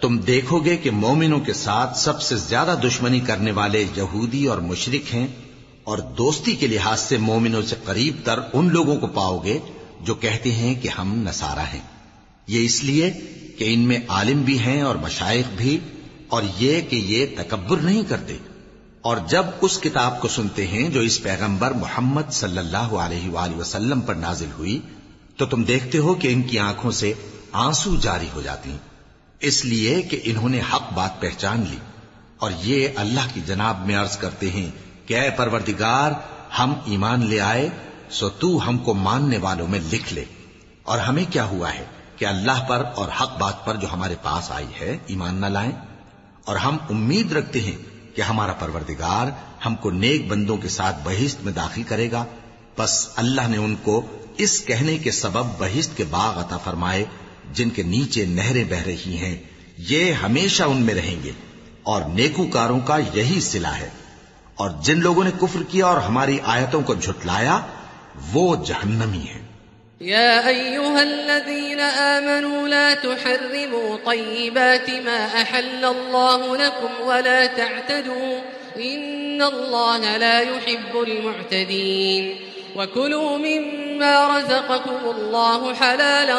تم دیکھو گے کہ مومنوں کے ساتھ سب سے زیادہ دشمنی کرنے والے یہودی اور مشرک ہیں، اور دوستی کے لحاظ سے مومنوں سے قریب تر ان لوگوں کو پاؤ گے جو کہتے ہیں کہ ہم نسارا ہیں۔ یہ اس لیے کہ ان میں عالم بھی ہیں اور مشائق بھی، اور یہ کہ یہ تکبر نہیں کرتے۔ اور جب اس کتاب کو سنتے ہیں جو اس پیغمبر محمد صلی اللہ علیہ وآلہ وسلم پر نازل ہوئی، تو تم دیکھتے ہو کہ ان کی آنکھوں سے آنسو جاری ہو جاتی ہیں۔ اس لیے کہ انہوں نے حق بات پہچان لی اور یہ اللہ کی جناب میں عرض کرتے ہیں کہ اے پروردگار، ہم ایمان لے آئے، سو تو ہم کو ماننے والوں میں لکھ لے۔ اور ہمیں کیا ہوا ہے کہ اللہ پر اور حق بات پر جو ہمارے پاس آئی ہے، ایمان نہ لائیں؟ اور ہم امید رکھتے ہیں کہ ہمارا پروردگار ہم کو نیک بندوں کے ساتھ بہشت میں داخل کرے گا۔ بس اللہ نے ان کو اس کہنے کے سبب بہشت کے باغ عطا فرمائے جن کے نیچے نہریں بہ رہی ہیں، یہ ہمیشہ ان میں رہیں گے۔ اور نیکوکاروں کا یہی سلا ہے۔ اور جن لوگوں نے کفر کیا اور ہماری آیتوں کو جھٹلایا، وہ جہنمی ہے يا أيها الذين آمنوا لا تحرموا طيبات ما أحل الله لكم ولا تعتدوا إن الله لا يحب المعتدين وكلوا مما رزقكم الله حلالا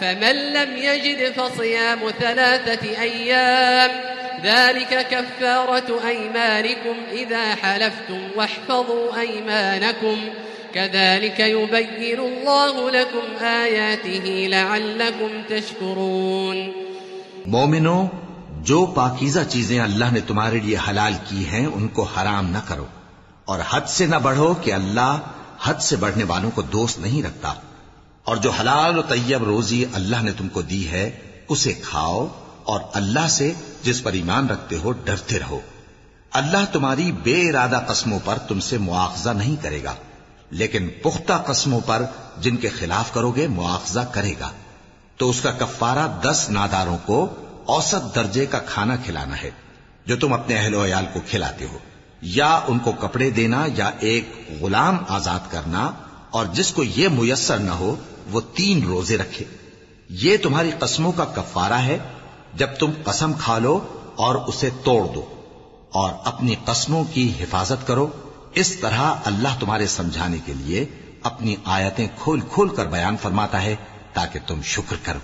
فمن لم يجد فصيام ثلاثة أيام، ذلك كفارة أيمانكم إذا حلفتم واحفظوا أيمانكم. كذلك يبين الله لكم آياته لعلكم تشكرون. مومنو، جو پاکیزہ چیزیں اللہ نے تمہارے لیے حلال کی ہیں، ان کو حرام نہ کرو اور حد سے نہ بڑھو کہ اللہ حد سے بڑھنے والوں کو دوست نہیں رکھتا۔ اور جو حلال و طیب روزی اللہ نے تم کو دی ہے، اسے کھاؤ اور اللہ سے جس پر ایمان رکھتے ہو ڈرتے رہو۔ اللہ تمہاری بے ارادہ قسموں پر تم سے مواخذہ نہیں کرے گا، لیکن پختہ قسموں پر جن کے خلاف کرو گے مواخذہ کرے گا۔ تو اس کا کفارہ دس ناداروں کو اوسط درجے کا کھانا کھلانا ہے، جو تم اپنے اہل و عیال کو کھلاتے ہو۔ یا ان کو کپڑے دینا یا ایک غلام آزاد کرنا اور جس کو یہ میسر نہ ہو وہ تین روزے رکھے۔ یہ تمہاری قسموں کا کفارہ ہے۔ جب تم قسم کھا لو اور اسے توڑ دو اور اپنی قسموں کی حفاظت کرو، اس طرح اللہ تمہارے سمجھانے کے لیے اپنی آیتیں کھول کھول کر بیان فرماتا ہے تاکہ تم شکر کرو۔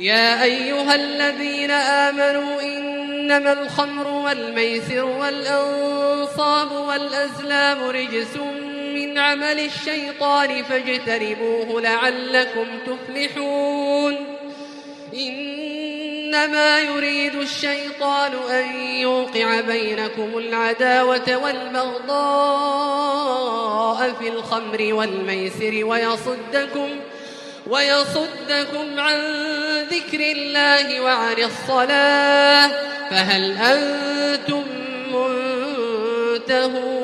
يا أيها الذين آمنوا إنما الخمر والميسر والأنصاب والأزلام رجس من عمل الشيطان فاجتربوه لعلكم تفلحون. إنما يريد الشيطان أن يوقع بينكم العداوة والبغضاء في الخمر والميسر ويصدكم ويصدكم عن ذكر الله وعن الصلاة. فهل أنتم منتهون؟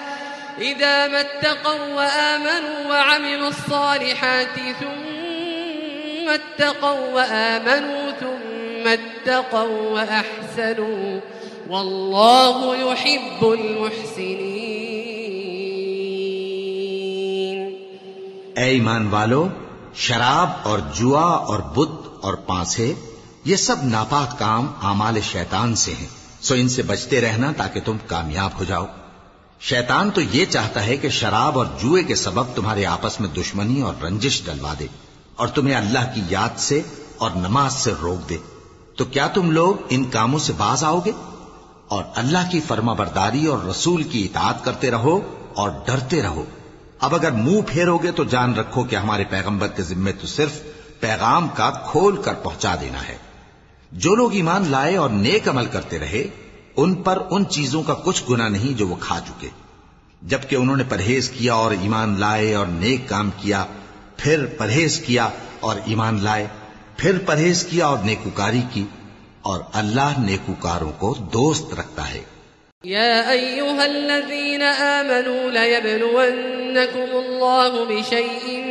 إذا ما اتقوا وآمنوا وعملوا الصالحات ثم اتقوا وآمنوا ثم اتقوا وأحسنوا والله يحب المحسنين. اے ایمان والو، شراب اور جوا اور بت اور پانسے، یہ سب ناپاک کام اعمال شیطان سے ہیں، سو ان سے بچتے رہنا تاکہ تم کامیاب ہو جاؤ۔ شیطان تو یہ چاہتا ہے کہ شراب اور جوئے کے سبب تمہارے آپس میں دشمنی اور رنجش ڈلوا دے اور تمہیں اللہ کی یاد سے اور نماز سے روک دے۔ تو کیا تم لوگ ان کاموں سے باز آؤ گے؟ اور اللہ کی فرما برداری اور رسول کی اطاعت کرتے رہو اور ڈرتے رہو۔ اب اگر منہ پھیرو گے تو جان رکھو کہ ہمارے پیغمبر کے ذمے تو صرف پیغام کا کھول کر پہنچا دینا ہے۔ جو لوگ ایمان لائے اور نیک عمل کرتے رہے ان پر ان چیزوں کا کچھ گنا نہیں جو وہ کھا چکے۔ جبکہ انہوں نے پرہیز کیا اور ایمان لائے اور نیک کام کیا، پھر پرہیز کیا اور ایمان لائے، پھر پرہیز کیا اور نیکوکاری کی، اور اللہ نیکوکاروں کو دوست رکھتا ہے۔ يا أيها الذين آمنوا ليبلونكم الله بشيء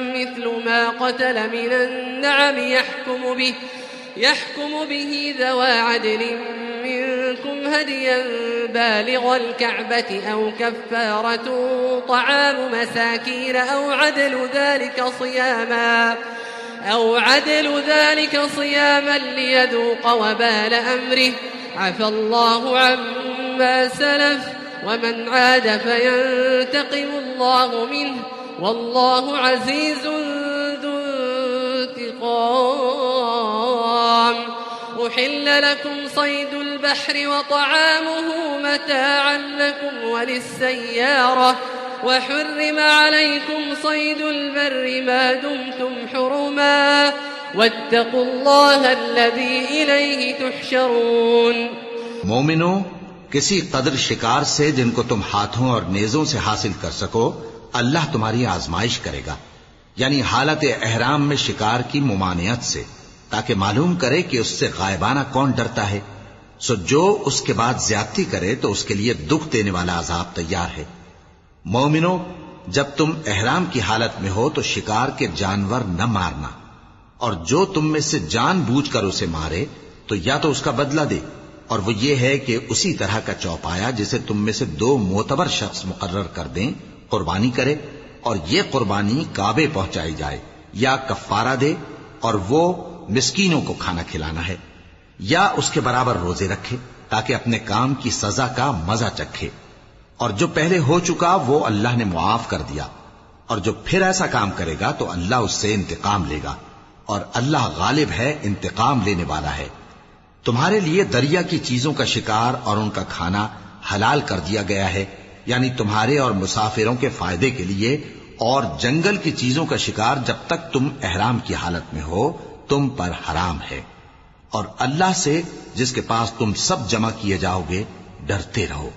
مثل ما قتل من النعم يحكم به يحكم به ذوى عدل منكم هديا بالغ الكعبة أو كفارة طعام مساكين أو عدل ذلك صياما أو عدل ذلك صياما ليذوق وبال أمره. عفى الله عما سلف، ومن عاد فينتقم الله منه. والله عزيز ذو انتقام. أحل لكم صيد البحر وطعامه متاعا لكم وللسيارة. وحرم عليكم صيد البر ما دمتم حرما. واتقوا الله الذي إليه تحشرون. مومنو، کسی قدر شکار سے جن کو تم ہاتھوں اور نیزوں سے حاصل کر سکو اللہ تمہاری آزمائش کرے گا یعنی حالت احرام میں شکار کی ممانعت سے، تاکہ معلوم کرے کہ اس سے غائبانہ کون ڈرتا ہے۔ سو جو اس کے بعد زیادتی کرے تو اس کے لیے دکھ دینے والا عذاب تیار ہے۔ مومنو، جب تم احرام کی حالت میں ہو تو شکار کے جانور نہ مارنا۔ اور جو تم میں سے جان بوجھ کر اسے مارے تو یا تو اس کا بدلہ دے۔ اور وہ یہ ہے کہ اسی طرح کا چوپایا جسے تم میں سے دو معتبر شخص مقرر کر دیں قربانی کرے اور یہ قربانی کعبے پہنچائی جائے، یا کفارہ دے اور وہ مسکینوں کو کھانا کھلانا ہے، یا اس کے برابر روزے رکھے تاکہ اپنے کام کی سزا کا مزہ چکھے۔ اور جو پہلے ہو چکا وہ اللہ نے معاف کر دیا۔ اور جو پھر ایسا کام کرے گا تو اللہ اس سے انتقام لے گا۔ اور اللہ غالب ہے، انتقام لینے والا ہے۔ تمہارے لیے دریا کی چیزوں کا شکار اور ان کا کھانا حلال کر دیا گیا ہے۔ یعنی تمہارے اور مسافروں کے فائدے کے لیے اور جنگل کی چیزوں کا شکار جب تک تم احرام کی حالت میں ہو، تم پر حرام ہے۔ اور اللہ سے جس کے پاس تم سب جمع کیے جاؤ گے، ڈرتے رہو۔